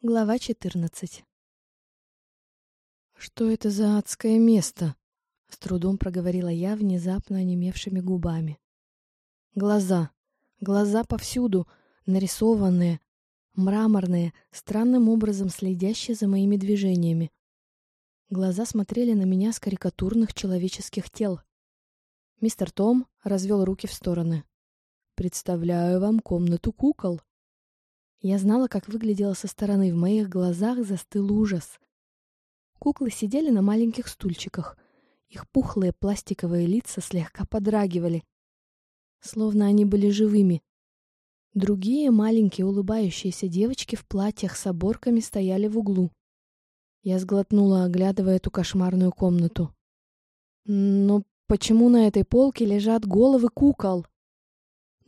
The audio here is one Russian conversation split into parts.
Глава 14 «Что это за адское место?» — с трудом проговорила я внезапно онемевшими губами. «Глаза. Глаза повсюду, нарисованные, мраморные, странным образом следящие за моими движениями. Глаза смотрели на меня с карикатурных человеческих тел. Мистер Том развел руки в стороны. «Представляю вам комнату кукол». Я знала, как выглядела со стороны, в моих глазах застыл ужас. Куклы сидели на маленьких стульчиках. Их пухлые пластиковые лица слегка подрагивали, словно они были живыми. Другие маленькие улыбающиеся девочки в платьях с оборками стояли в углу. Я сглотнула, оглядывая эту кошмарную комнату. Но почему на этой полке лежат головы кукол?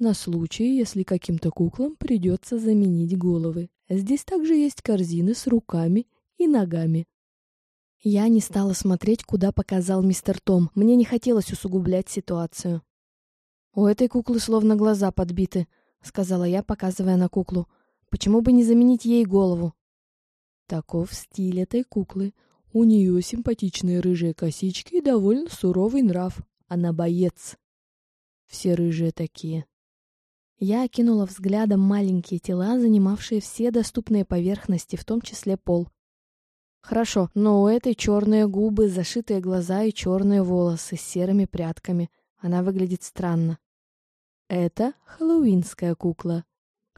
На случай, если каким-то куклам придется заменить головы. Здесь также есть корзины с руками и ногами. Я не стала смотреть, куда показал мистер Том. Мне не хотелось усугублять ситуацию. «У этой куклы словно глаза подбиты», — сказала я, показывая на куклу. «Почему бы не заменить ей голову?» Таков стиль этой куклы. У нее симпатичные рыжие косички и довольно суровый нрав. Она боец. Все рыжие такие. Я окинула взглядом маленькие тела, занимавшие все доступные поверхности, в том числе пол. Хорошо, но у этой черные губы, зашитые глаза и черные волосы с серыми прядками. Она выглядит странно. Это хэллоуинская кукла.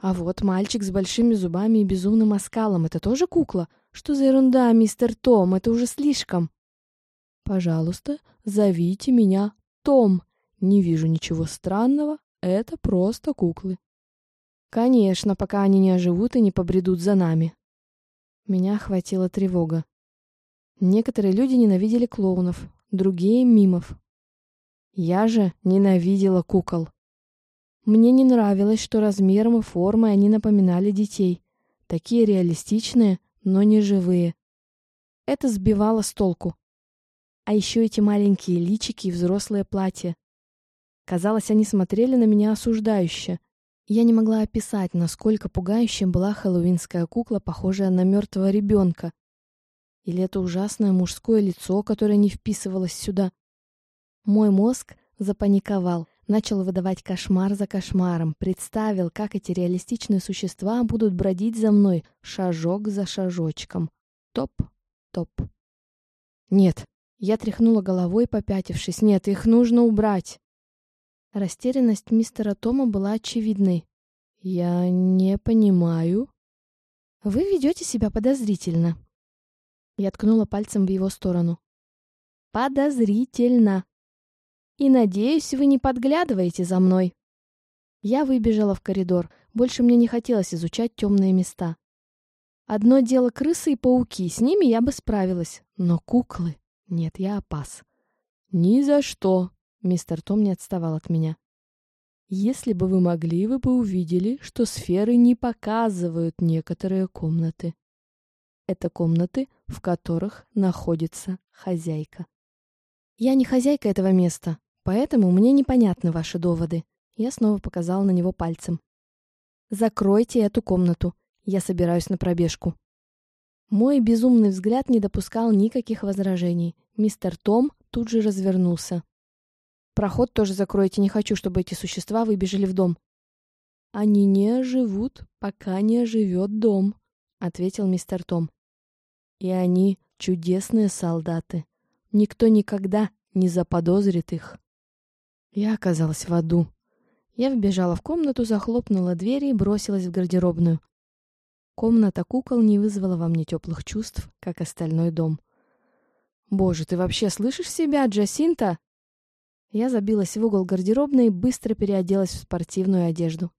А вот мальчик с большими зубами и безумным оскалом. Это тоже кукла? Что за ерунда, мистер Том? Это уже слишком. Пожалуйста, зовите меня Том. Не вижу ничего странного это просто куклы. Конечно, пока они не оживут и не побредут за нами. Меня охватила тревога. Некоторые люди ненавидели клоунов, другие — мимов. Я же ненавидела кукол. Мне не нравилось, что размером и формой они напоминали детей. Такие реалистичные, но не живые. Это сбивало с толку. А еще эти маленькие личики и взрослые платья. Казалось, они смотрели на меня осуждающе. Я не могла описать, насколько пугающим была хэллоуинская кукла, похожая на мертвого ребенка. Или это ужасное мужское лицо, которое не вписывалось сюда. Мой мозг запаниковал, начал выдавать кошмар за кошмаром, представил, как эти реалистичные существа будут бродить за мной шажок за шажочком. Топ, топ. Нет, я тряхнула головой, попятившись. Нет, их нужно убрать. Растерянность мистера Тома была очевидной. «Я не понимаю». «Вы ведете себя подозрительно». Я ткнула пальцем в его сторону. «Подозрительно. И, надеюсь, вы не подглядываете за мной». Я выбежала в коридор. Больше мне не хотелось изучать темные места. Одно дело крысы и пауки, с ними я бы справилась. Но куклы... Нет, я опас. «Ни за что!» Мистер Том не отставал от меня. Если бы вы могли, вы бы увидели, что сферы не показывают некоторые комнаты. Это комнаты, в которых находится хозяйка. Я не хозяйка этого места, поэтому мне непонятны ваши доводы. Я снова показала на него пальцем. Закройте эту комнату. Я собираюсь на пробежку. Мой безумный взгляд не допускал никаких возражений. Мистер Том тут же развернулся. Проход тоже закройте, не хочу, чтобы эти существа выбежали в дом. Они не оживут, пока не оживет дом, ответил мистер Том. И они чудесные солдаты. Никто никогда не заподозрит их. Я оказалась в аду. Я вбежала в комнату, захлопнула дверь и бросилась в гардеробную. Комната кукол не вызвала во мне теплых чувств, как остальной дом. «Боже, ты вообще слышишь себя, Джасинта?» Я забилась в угол гардеробной и быстро переоделась в спортивную одежду.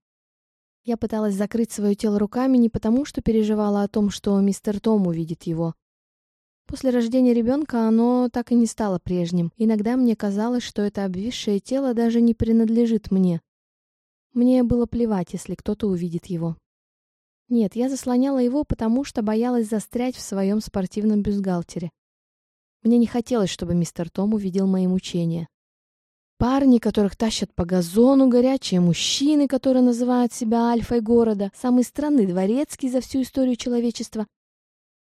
Я пыталась закрыть свое тело руками не потому, что переживала о том, что мистер Том увидит его. После рождения ребенка оно так и не стало прежним. Иногда мне казалось, что это обвисшее тело даже не принадлежит мне. Мне было плевать, если кто-то увидит его. Нет, я заслоняла его, потому что боялась застрять в своем спортивном бюстгальтере. Мне не хотелось, чтобы мистер Том увидел мои мучения. Парни, которых тащат по газону, горячие мужчины, которые называют себя альфой города, самый странный дворецкий за всю историю человечества.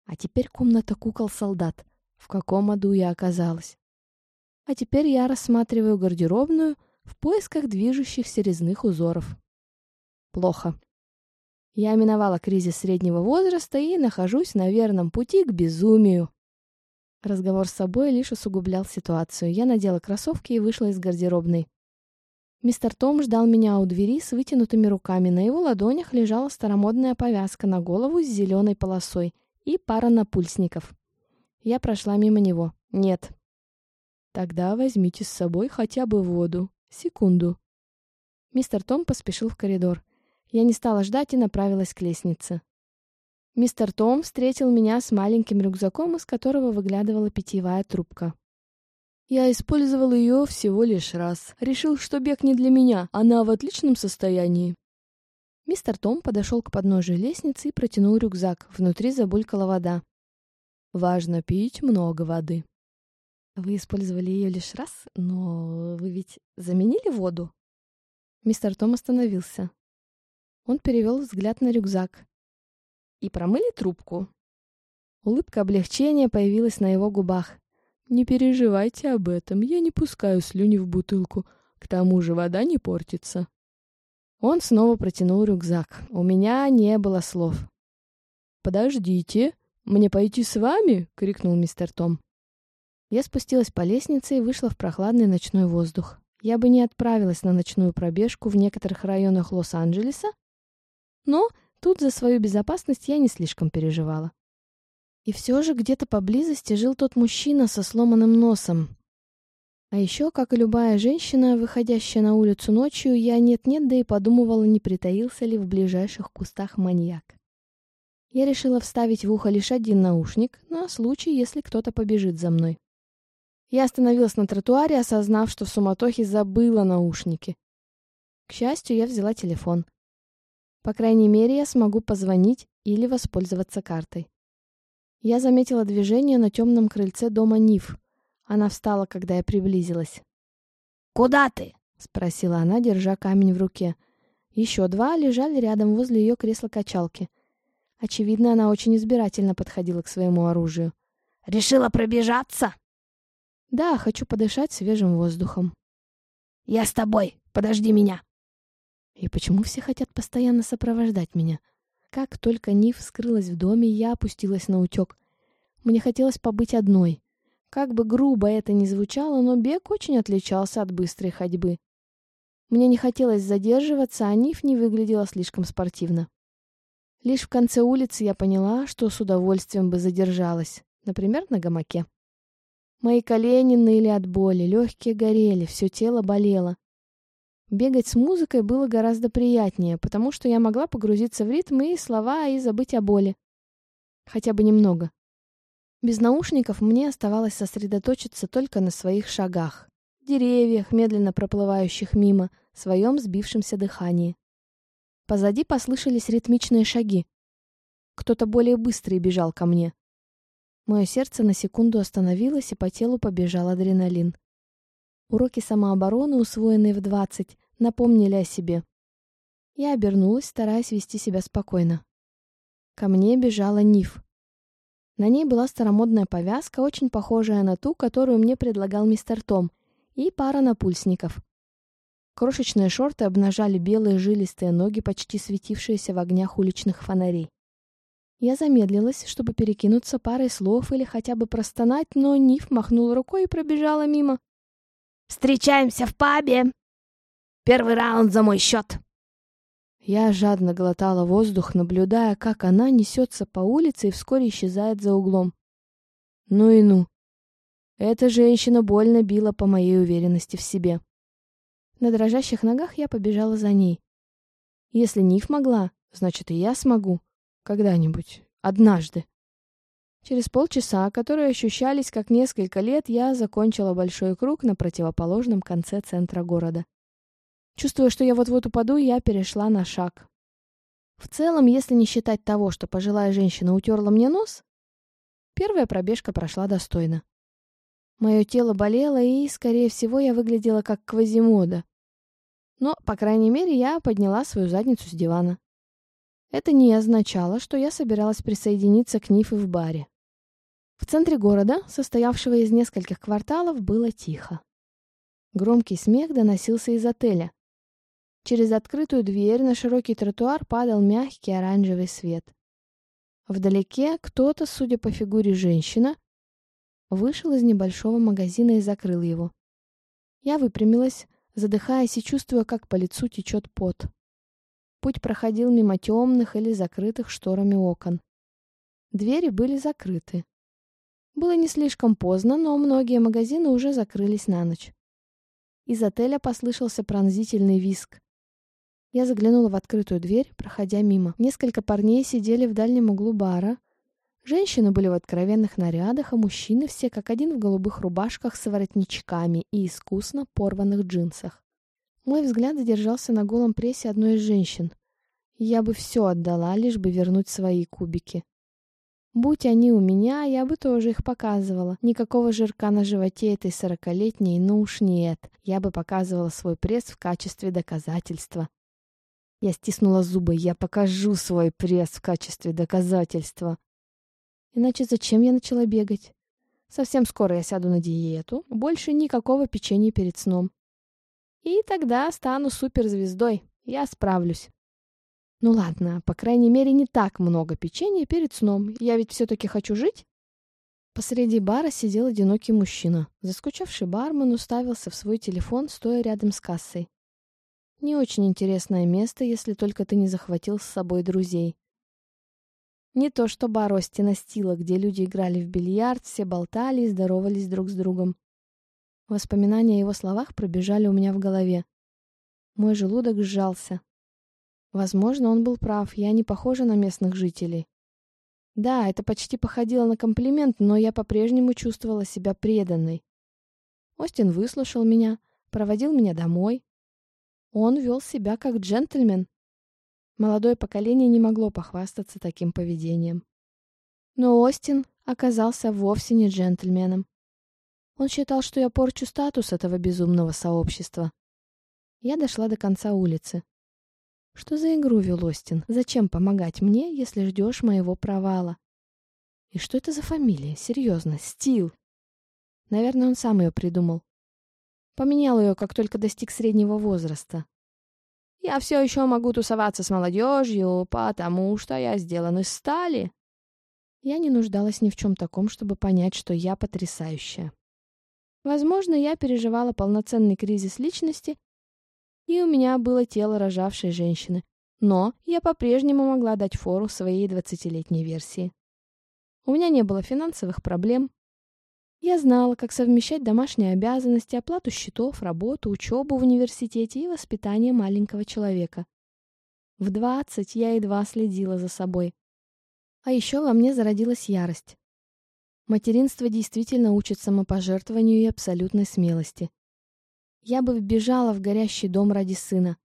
А теперь комната кукол-солдат. В каком аду я оказалась? А теперь я рассматриваю гардеробную в поисках движущихся резных узоров. Плохо. Я миновала кризис среднего возраста и нахожусь на верном пути к безумию. Разговор с собой лишь усугублял ситуацию. Я надела кроссовки и вышла из гардеробной. Мистер Том ждал меня у двери с вытянутыми руками. На его ладонях лежала старомодная повязка на голову с зеленой полосой и пара напульсников. Я прошла мимо него. Нет. Тогда возьмите с собой хотя бы воду. Секунду. Мистер Том поспешил в коридор. Я не стала ждать и направилась к лестнице. Мистер Том встретил меня с маленьким рюкзаком, из которого выглядывала питьевая трубка. Я использовал ее всего лишь раз. Решил, что бег не для меня, она в отличном состоянии. Мистер Том подошел к подножию лестницы и протянул рюкзак. Внутри забулькала вода. Важно пить много воды. Вы использовали ее лишь раз, но вы ведь заменили воду? Мистер Том остановился. Он перевел взгляд на рюкзак и промыли трубку. Улыбка облегчения появилась на его губах. «Не переживайте об этом, я не пускаю слюни в бутылку, к тому же вода не портится». Он снова протянул рюкзак. У меня не было слов. «Подождите, мне пойти с вами?» — крикнул мистер Том. Я спустилась по лестнице и вышла в прохладный ночной воздух. Я бы не отправилась на ночную пробежку в некоторых районах Лос-Анджелеса, но Тут за свою безопасность я не слишком переживала. И все же где-то поблизости жил тот мужчина со сломанным носом. А еще, как и любая женщина, выходящая на улицу ночью, я нет-нет, да и подумывала, не притаился ли в ближайших кустах маньяк. Я решила вставить в ухо лишь один наушник, на случай, если кто-то побежит за мной. Я остановилась на тротуаре, осознав, что в суматохе забыла наушники. К счастью, я взяла телефон. По крайней мере, я смогу позвонить или воспользоваться картой. Я заметила движение на темном крыльце дома Ниф. Она встала, когда я приблизилась. «Куда ты?» — спросила она, держа камень в руке. Еще два лежали рядом возле ее кресла-качалки. Очевидно, она очень избирательно подходила к своему оружию. «Решила пробежаться?» «Да, хочу подышать свежим воздухом». «Я с тобой. Подожди меня». И почему все хотят постоянно сопровождать меня? Как только Ниф скрылась в доме, я опустилась на утек. Мне хотелось побыть одной. Как бы грубо это ни звучало, но бег очень отличался от быстрой ходьбы. Мне не хотелось задерживаться, а Ниф не выглядела слишком спортивно. Лишь в конце улицы я поняла, что с удовольствием бы задержалась, например, на гамаке. Мои колени ныли от боли, легкие горели, все тело болело. Бегать с музыкой было гораздо приятнее, потому что я могла погрузиться в ритм и слова и забыть о боли. Хотя бы немного. Без наушников мне оставалось сосредоточиться только на своих шагах, деревьях, медленно проплывающих мимо, своем сбившемся дыхании. Позади послышались ритмичные шаги. Кто-то более быстрый бежал ко мне. Мое сердце на секунду остановилось, и по телу побежал адреналин. Уроки самообороны, усвоенные в двадцать, напомнили о себе. Я обернулась, стараясь вести себя спокойно. Ко мне бежала Ниф. На ней была старомодная повязка, очень похожая на ту, которую мне предлагал мистер Том, и пара напульсников. Крошечные шорты обнажали белые жилистые ноги, почти светившиеся в огнях уличных фонарей. Я замедлилась, чтобы перекинуться парой слов или хотя бы простонать, но Ниф махнул рукой и пробежала мимо. «Встречаемся в пабе!» Первый раунд за мой счет!» Я жадно глотала воздух, наблюдая, как она несется по улице и вскоре исчезает за углом. Ну и ну. Эта женщина больно била по моей уверенности в себе. На дрожащих ногах я побежала за ней. Если Ниф могла, значит и я смогу. Когда-нибудь. Однажды. Через полчаса, которые ощущались как несколько лет, я закончила большой круг на противоположном конце центра города. Чувствуя, что я вот-вот упаду, я перешла на шаг. В целом, если не считать того, что пожилая женщина утерла мне нос, первая пробежка прошла достойно. Мое тело болело, и, скорее всего, я выглядела как Квазимода. Но, по крайней мере, я подняла свою задницу с дивана. Это не означало, что я собиралась присоединиться к Нифе в баре. В центре города, состоявшего из нескольких кварталов, было тихо. Громкий смех доносился из отеля. Через открытую дверь на широкий тротуар падал мягкий оранжевый свет. Вдалеке кто-то, судя по фигуре женщина, вышел из небольшого магазина и закрыл его. Я выпрямилась, задыхаясь и чувствуя, как по лицу течет пот. Путь проходил мимо темных или закрытых шторами окон. Двери были закрыты. Было не слишком поздно, но многие магазины уже закрылись на ночь. Из отеля послышался пронзительный визг. Я заглянула в открытую дверь, проходя мимо. Несколько парней сидели в дальнем углу бара. Женщины были в откровенных нарядах, а мужчины все как один в голубых рубашках с воротничками и искусно порванных джинсах. Мой взгляд задержался на голом прессе одной из женщин. Я бы все отдала, лишь бы вернуть свои кубики. Будь они у меня, я бы тоже их показывала. Никакого жирка на животе этой сорокалетней, ну уж нет. Я бы показывала свой пресс в качестве доказательства. Я стиснула зубы. Я покажу свой пресс в качестве доказательства. Иначе зачем я начала бегать? Совсем скоро я сяду на диету. Больше никакого печенья перед сном. И тогда стану суперзвездой. Я справлюсь. Ну ладно, по крайней мере, не так много печенья перед сном. Я ведь все-таки хочу жить. Посреди бара сидел одинокий мужчина. Заскучавший бармен уставился в свой телефон, стоя рядом с кассой. Не очень интересное место, если только ты не захватил с собой друзей. Не то что бар Остина где люди играли в бильярд, все болтали и здоровались друг с другом. Воспоминания о его словах пробежали у меня в голове. Мой желудок сжался. Возможно, он был прав, я не похожа на местных жителей. Да, это почти походило на комплимент, но я по-прежнему чувствовала себя преданной. Остин выслушал меня, проводил меня домой. Он вел себя как джентльмен. Молодое поколение не могло похвастаться таким поведением. Но Остин оказался вовсе не джентльменом. Он считал, что я порчу статус этого безумного сообщества. Я дошла до конца улицы. Что за игру вел Остин? Зачем помогать мне, если ждешь моего провала? И что это за фамилия? Серьезно, Стил. Наверное, он сам ее придумал. Поменял ее, как только достиг среднего возраста. Я все еще могу тусоваться с молодежью, потому что я сделан из стали. Я не нуждалась ни в чем таком, чтобы понять, что я потрясающая. Возможно, я переживала полноценный кризис личности и у меня было тело рожавшей женщины, но я по-прежнему могла дать фору своей двадцатилетней версии. У меня не было финансовых проблем. Я знала, как совмещать домашние обязанности, оплату счетов, работу, учебу в университете и воспитание маленького человека. В двадцать я едва следила за собой. А еще во мне зародилась ярость. Материнство действительно учит самопожертвованию и абсолютной смелости. Я бы вбежала в горящий дом ради сына.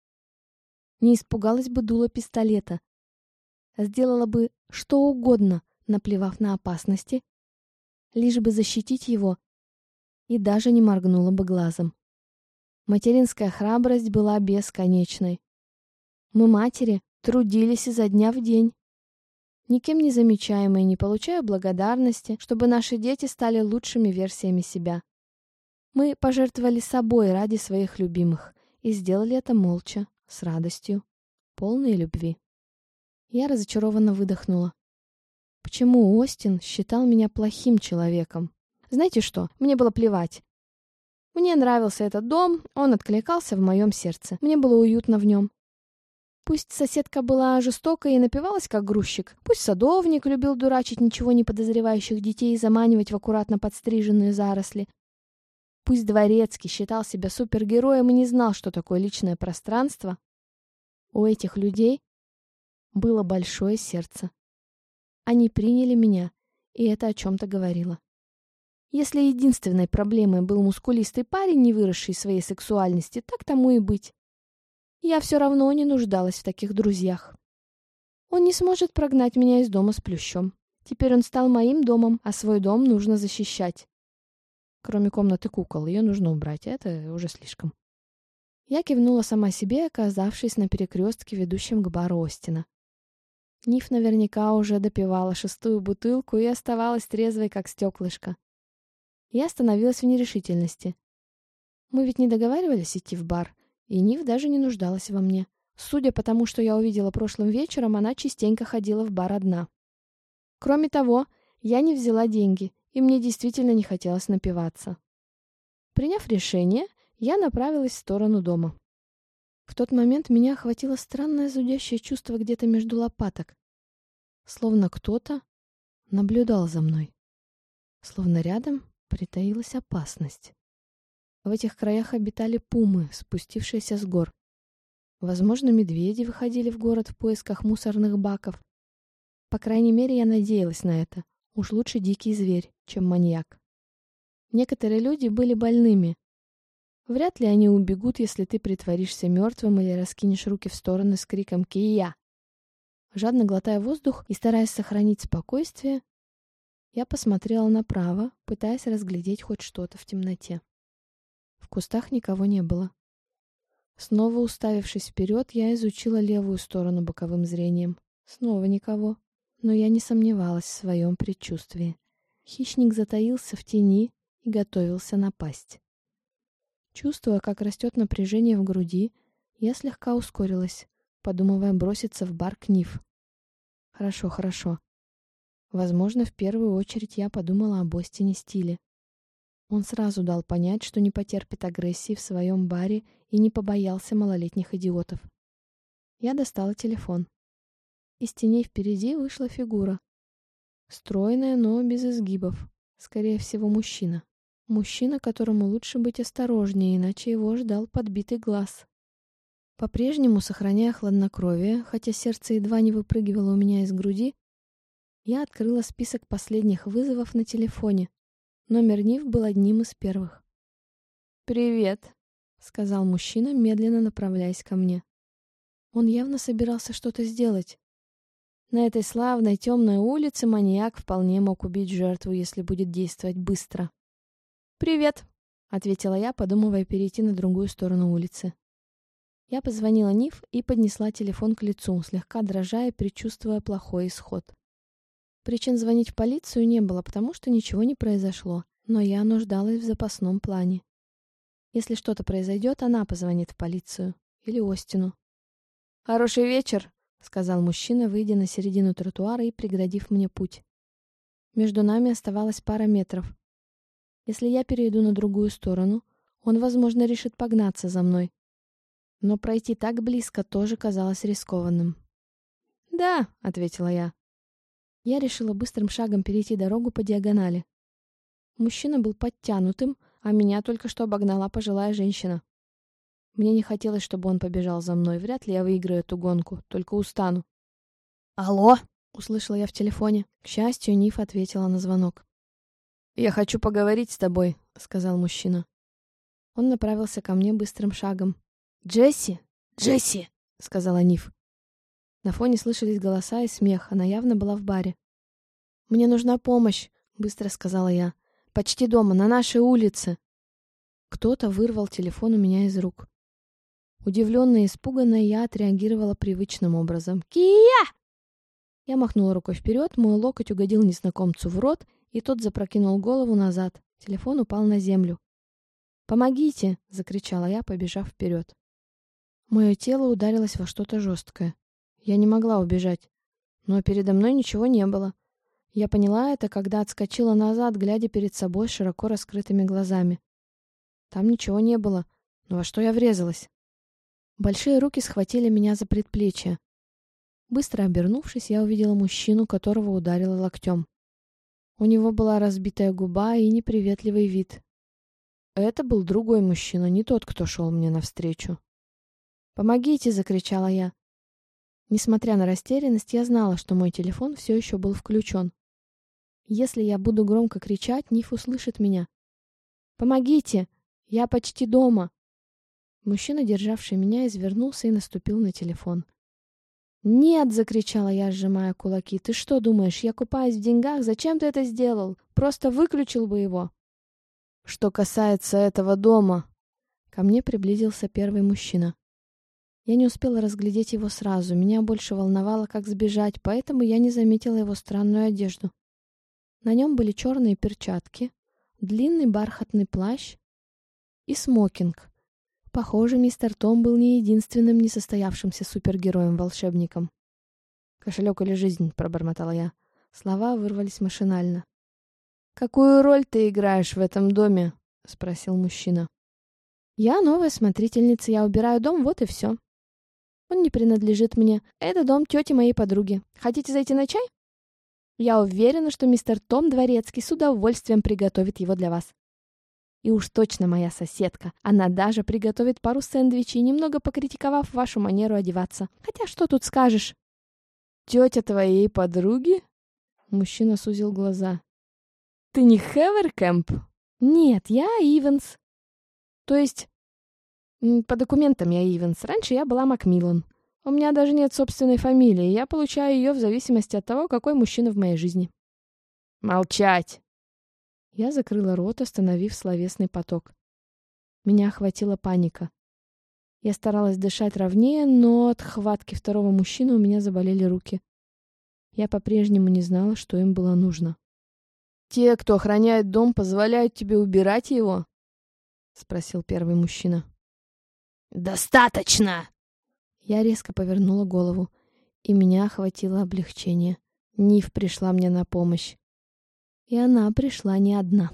Не испугалась бы дула пистолета. Сделала бы что угодно, наплевав на опасности, лишь бы защитить его, и даже не моргнула бы глазом. Материнская храбрость была бесконечной. Мы, матери, трудились изо дня в день. Никем не замечаемые, не получая благодарности, чтобы наши дети стали лучшими версиями себя. Мы пожертвовали собой ради своих любимых и сделали это молча, с радостью, полной любви. Я разочарованно выдохнула. Почему Остин считал меня плохим человеком? Знаете что, мне было плевать. Мне нравился этот дом, он откликался в моем сердце. Мне было уютно в нем. Пусть соседка была жестокой и напивалась как грузчик, пусть садовник любил дурачить ничего не подозревающих детей и заманивать в аккуратно подстриженные заросли, Пусть Дворецкий считал себя супергероем и не знал, что такое личное пространство, у этих людей было большое сердце. Они приняли меня, и это о чем-то говорило. Если единственной проблемой был мускулистый парень, не выросший своей сексуальности, так тому и быть. Я все равно не нуждалась в таких друзьях. Он не сможет прогнать меня из дома с плющом. Теперь он стал моим домом, а свой дом нужно защищать. Кроме комнаты кукол, ее нужно убрать, это уже слишком. Я кивнула сама себе, оказавшись на перекрестке, ведущем к бару Остина. Ниф наверняка уже допивала шестую бутылку и оставалась трезвой, как стеклышко. Я остановилась в нерешительности. Мы ведь не договаривались идти в бар, и Ниф даже не нуждалась во мне. Судя по тому, что я увидела прошлым вечером, она частенько ходила в бар одна. Кроме того, я не взяла деньги, и мне действительно не хотелось напиваться. Приняв решение, я направилась в сторону дома. В тот момент меня охватило странное зудящее чувство где-то между лопаток. Словно кто-то наблюдал за мной. Словно рядом притаилась опасность. В этих краях обитали пумы, спустившиеся с гор. Возможно, медведи выходили в город в поисках мусорных баков. По крайней мере, я надеялась на это. Уж лучше дикий зверь, чем маньяк. Некоторые люди были больными. Вряд ли они убегут, если ты притворишься мертвым или раскинешь руки в стороны с криком «Кия!». Жадно глотая воздух и стараясь сохранить спокойствие, я посмотрела направо, пытаясь разглядеть хоть что-то в темноте. В кустах никого не было. Снова уставившись вперед, я изучила левую сторону боковым зрением. Снова никого. Но я не сомневалась в своем предчувствии. Хищник затаился в тени и готовился напасть. Чувствуя, как растет напряжение в груди, я слегка ускорилась, подумывая броситься в бар Книф. Хорошо, хорошо. Возможно, в первую очередь я подумала об Остине Стиле. Он сразу дал понять, что не потерпит агрессии в своем баре и не побоялся малолетних идиотов. Я достала телефон. Из теней впереди вышла фигура. Стройная, но без изгибов. Скорее всего, мужчина. Мужчина, которому лучше быть осторожнее, иначе его ждал подбитый глаз. По-прежнему, сохраняя хладнокровие, хотя сердце едва не выпрыгивало у меня из груди, я открыла список последних вызовов на телефоне. Номер НИФ был одним из первых. «Привет», — сказал мужчина, медленно направляясь ко мне. Он явно собирался что-то сделать. На этой славной темной улице маньяк вполне мог убить жертву, если будет действовать быстро. «Привет», — ответила я, подумывая перейти на другую сторону улицы. Я позвонила Ниф и поднесла телефон к лицу, слегка дрожа и предчувствуя плохой исход. Причин звонить в полицию не было, потому что ничего не произошло, но я нуждалась в запасном плане. Если что-то произойдет, она позвонит в полицию. Или Остину. «Хороший вечер», — сказал мужчина, выйдя на середину тротуара и преградив мне путь. Между нами оставалась пара метров. Если я перейду на другую сторону, он, возможно, решит погнаться за мной. Но пройти так близко тоже казалось рискованным. «Да», — ответила я. Я решила быстрым шагом перейти дорогу по диагонали. Мужчина был подтянутым, а меня только что обогнала пожилая женщина. Мне не хотелось, чтобы он побежал за мной. Вряд ли я выиграю эту гонку, только устану. «Алло!» — услышала я в телефоне. К счастью, Ниф ответила на звонок. «Я хочу поговорить с тобой», — сказал мужчина. Он направился ко мне быстрым шагом. «Джесси! Джесси!» — сказала Ниф. На фоне слышались голоса и смех, она явно была в баре. «Мне нужна помощь», — быстро сказала я. «Почти дома, на нашей улице». Кто-то вырвал телефон у меня из рук. Удивленная и испуганная, я отреагировала привычным образом. «Кия!» Я махнула рукой вперед, мой локоть угодил незнакомцу в рот, и тот запрокинул голову назад. Телефон упал на землю. «Помогите!» — закричала я, побежав вперед. Мое тело ударилось во что-то жесткое. Я не могла убежать. Но передо мной ничего не было. Я поняла это, когда отскочила назад, глядя перед собой широко раскрытыми глазами. Там ничего не было. Но во что я врезалась? Большие руки схватили меня за предплечье. Быстро обернувшись, я увидела мужчину, которого ударила локтем. У него была разбитая губа и неприветливый вид. Это был другой мужчина, не тот, кто шел мне навстречу. «Помогите!» — закричала я. Несмотря на растерянность, я знала, что мой телефон все еще был включен. Если я буду громко кричать, Ниф услышит меня. «Помогите! Я почти дома!» Мужчина, державший меня, извернулся и наступил на телефон. «Нет!» — закричала я, сжимая кулаки. «Ты что думаешь, я купаюсь в деньгах? Зачем ты это сделал? Просто выключил бы его!» Что касается этого дома, ко мне приблизился первый мужчина. Я не успела разглядеть его сразу, меня больше волновало, как сбежать, поэтому я не заметила его странную одежду. На нем были черные перчатки, длинный бархатный плащ и смокинг. Похоже, мистер Том был не единственным несостоявшимся супергероем-волшебником. «Кошелек или жизнь?» — пробормотала я. Слова вырвались машинально. «Какую роль ты играешь в этом доме?» — спросил мужчина. «Я новая смотрительница, я убираю дом, вот и все. Он не принадлежит мне. Это дом тети моей подруги. Хотите зайти на чай?» Я уверена, что мистер Том Дворецкий с удовольствием приготовит его для вас. И уж точно моя соседка. Она даже приготовит пару сэндвичей, немного покритиковав вашу манеру одеваться. Хотя что тут скажешь? Тетя твоей подруги? Мужчина сузил глаза. Ты не Хеверкэмп? Нет, я Ивенс. То есть, по документам я Ивенс. Раньше я была Макмиллан. У меня даже нет собственной фамилии, я получаю ее в зависимости от того, какой мужчина в моей жизни. Молчать! Я закрыла рот, остановив словесный поток. Меня охватила паника. Я старалась дышать ровнее, но от хватки второго мужчины у меня заболели руки. Я по-прежнему не знала, что им было нужно. «Те, кто охраняет дом, позволяют тебе убирать его?» — спросил первый мужчина. «Достаточно!» Я резко повернула голову, и меня охватило облегчение. Нив пришла мне на помощь. И она пришла не одна.